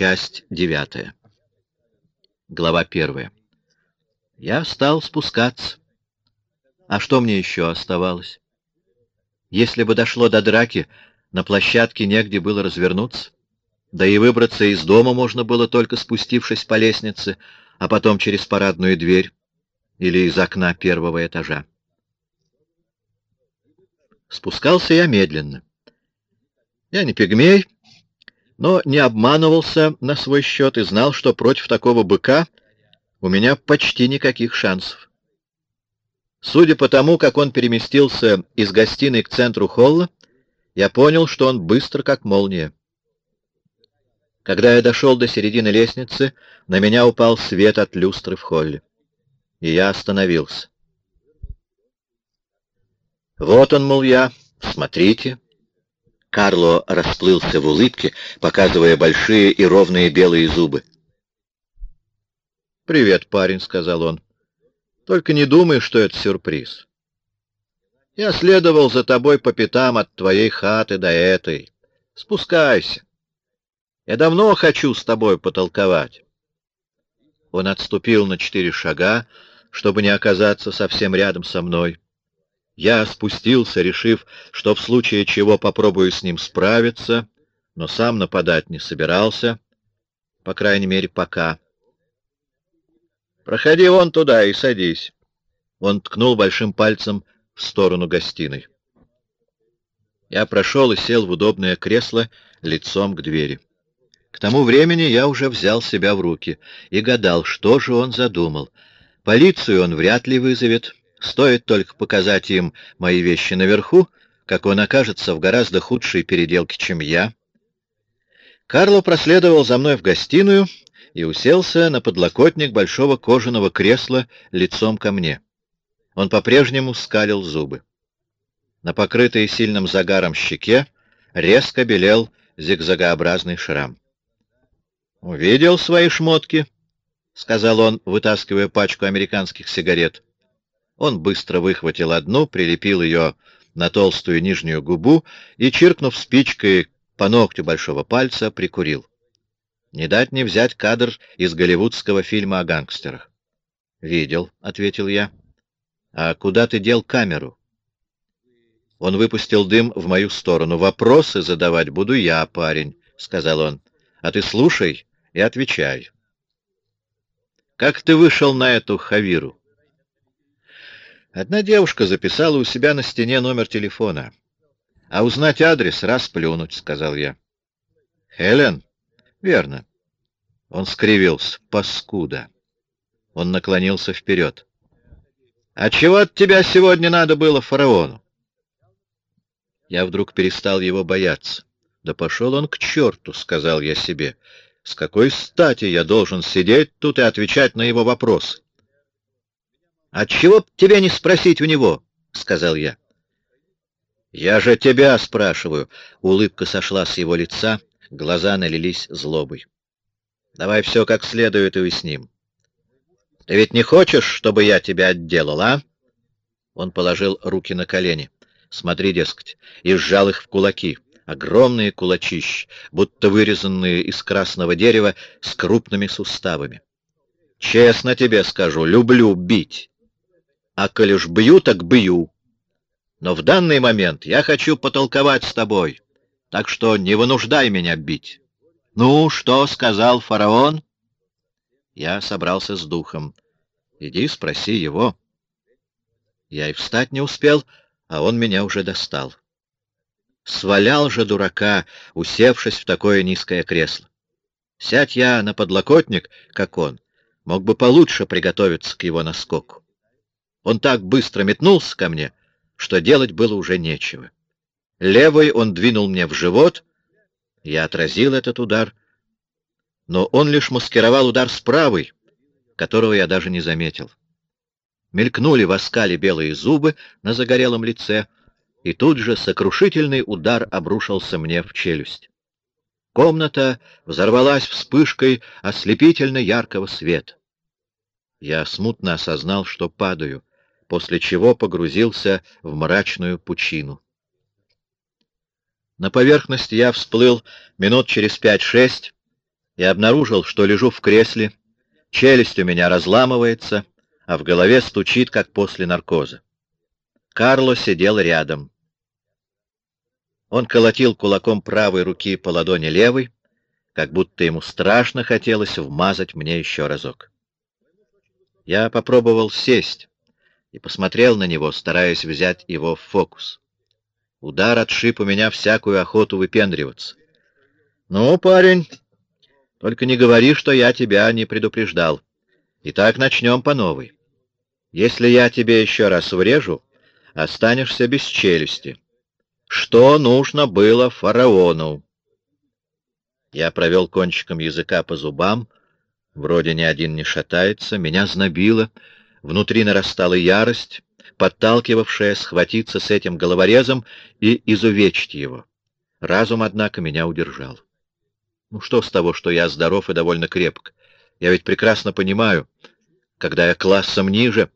Часть девятая. Глава первая. Я стал спускаться. А что мне еще оставалось? Если бы дошло до драки, на площадке негде было развернуться. Да и выбраться из дома можно было только спустившись по лестнице, а потом через парадную дверь или из окна первого этажа. Спускался я медленно. Я не пигмей, но не обманывался на свой счет и знал, что против такого быка у меня почти никаких шансов. Судя по тому, как он переместился из гостиной к центру холла, я понял, что он быстро, как молния. Когда я дошел до середины лестницы, на меня упал свет от люстры в холле, и я остановился. «Вот он, мол, я, смотрите». Карло расплылся в улыбке, показывая большие и ровные белые зубы. «Привет, парень», — сказал он. «Только не думай, что это сюрприз. Я следовал за тобой по пятам от твоей хаты до этой. Спускайся. Я давно хочу с тобой потолковать». Он отступил на четыре шага, чтобы не оказаться совсем рядом со мной. Я спустился, решив, что в случае чего попробую с ним справиться, но сам нападать не собирался, по крайней мере, пока. «Проходи вон туда и садись». Он ткнул большим пальцем в сторону гостиной. Я прошел и сел в удобное кресло лицом к двери. К тому времени я уже взял себя в руки и гадал, что же он задумал. Полицию он вряд ли вызовет, Стоит только показать им мои вещи наверху, как он окажется в гораздо худшей переделке, чем я. Карло проследовал за мной в гостиную и уселся на подлокотник большого кожаного кресла лицом ко мне. Он по-прежнему скалил зубы. На покрытой сильным загаром щеке резко белел зигзагообразный шрам. «Увидел свои шмотки?» — сказал он, вытаскивая пачку американских сигарет. Он быстро выхватил одну, прилепил ее на толстую нижнюю губу и, чиркнув спичкой по ногтю большого пальца, прикурил. Не дать не взять кадр из голливудского фильма о гангстерах. «Видел», — ответил я. «А куда ты дел камеру?» Он выпустил дым в мою сторону. «Вопросы задавать буду я, парень», — сказал он. «А ты слушай и отвечай». «Как ты вышел на эту хавиру?» Одна девушка записала у себя на стене номер телефона. А узнать адрес — расплюнуть, — сказал я. Хелен? Верно. Он скривился. Паскуда. Он наклонился вперед. А чего от тебя сегодня надо было фараону? Я вдруг перестал его бояться. Да пошел он к черту, — сказал я себе. С какой стати я должен сидеть тут и отвечать на его вопросы? «Отчего б тебя не спросить у него?» — сказал я. «Я же тебя спрашиваю!» — улыбка сошла с его лица, глаза налились злобой. «Давай все как следует и ним. Ты ведь не хочешь, чтобы я тебя отделал, а?» Он положил руки на колени. «Смотри, дескать», и сжал их в кулаки. Огромные кулачищ, будто вырезанные из красного дерева с крупными суставами. «Честно тебе скажу, люблю бить а коли ж бью, так бью. Но в данный момент я хочу потолковать с тобой, так что не вынуждай меня бить. Ну, что сказал фараон? Я собрался с духом. Иди спроси его. Я и встать не успел, а он меня уже достал. Свалял же дурака, усевшись в такое низкое кресло. Сядь я на подлокотник, как он, мог бы получше приготовиться к его наскоку. Он так быстро метнулся ко мне, что делать было уже нечего. Левой он двинул мне в живот, я отразил этот удар, но он лишь маскировал удар с правой, которого я даже не заметил. Мелькнули в оскале белые зубы на загорелом лице, и тут же сокрушительный удар обрушился мне в челюсть. Комната взорвалась вспышкой ослепительно яркого света. Я смутно осознал, что падаю — после чего погрузился в мрачную пучину. На поверхность я всплыл минут через пять-шесть и обнаружил, что лежу в кресле, челюсть у меня разламывается, а в голове стучит, как после наркоза. Карло сидел рядом. Он колотил кулаком правой руки по ладони левой, как будто ему страшно хотелось вмазать мне еще разок. Я попробовал сесть и посмотрел на него, стараясь взять его в фокус. Удар отшиб у меня всякую охоту выпендриваться. «Ну, парень, только не говори, что я тебя не предупреждал. Итак, начнем по новой. Если я тебе еще раз врежу, останешься без челюсти. Что нужно было фараону?» Я провел кончиком языка по зубам, вроде ни один не шатается, меня знобило, внутри нарастала ярость, подталкивавшая схватиться с этим головорезом и изувечить его. Разум, однако, меня удержал. Ну что с того, что я здоров и довольно крепок? Я ведь прекрасно понимаю, когда я классом ниже,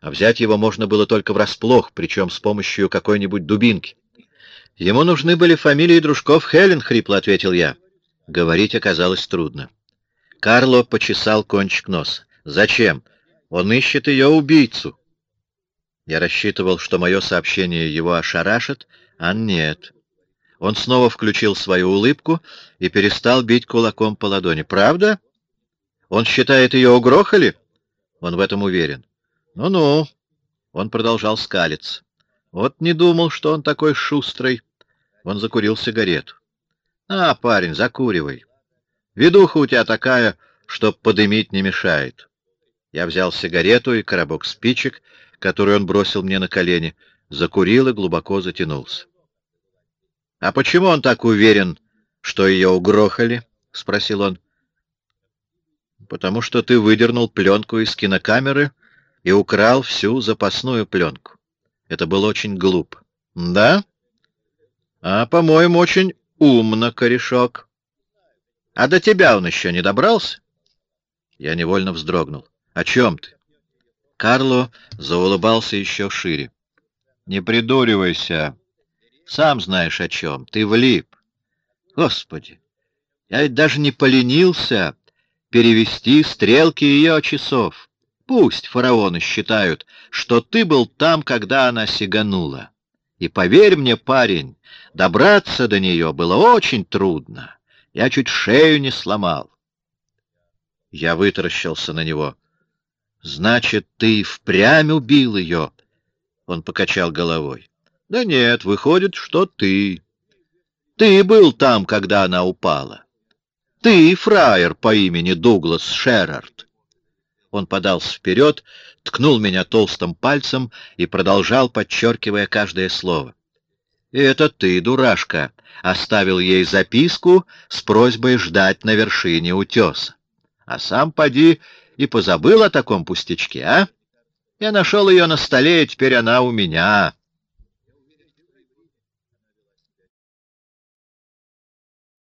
а взять его можно было только врасплох, причем с помощью какой-нибудь дубинки. Ему нужны были фамилии дружков Хелен, — хрипло ответил я. Говорить оказалось трудно. Карло почесал кончик носа. Зачем? Он ищет ее убийцу. Я рассчитывал, что мое сообщение его ошарашит, а нет. Он снова включил свою улыбку и перестал бить кулаком по ладони. «Правда? Он считает, ее угрохали?» Он в этом уверен. «Ну-ну». Он продолжал скалиться. «Вот не думал, что он такой шустрый». Он закурил сигарету. «А, парень, закуривай. Ведуха у тебя такая, что подымить не мешает». Я взял сигарету и коробок спичек, который он бросил мне на колени, закурил и глубоко затянулся. — А почему он так уверен, что ее угрохали? — спросил он. — Потому что ты выдернул пленку из кинокамеры и украл всю запасную пленку. Это было очень глупо. — Да? — А, по-моему, очень умно, корешок. — А до тебя он еще не добрался? Я невольно вздрогнул. — О чем ты? Карло заулыбался еще шире. — Не придуривайся. Сам знаешь о чем. Ты влип. Господи, я ведь даже не поленился перевести стрелки ее часов. Пусть фараоны считают, что ты был там, когда она сиганула. И поверь мне, парень, добраться до нее было очень трудно. Я чуть шею не сломал. Я вытаращился на него. «Значит, ты впрямь убил ее?» Он покачал головой. Да нет, выходит, что ты. Ты был там, когда она упала. Ты фраер по имени Дуглас Шерард. Он подался вперед, ткнул меня толстым пальцем и продолжал, подчеркивая каждое слово. И это ты, дурашка, оставил ей записку с просьбой ждать на вершине утеса. А сам поди и позабыл о таком пустячке, а? Я нашел ее на столе, и теперь она у меня.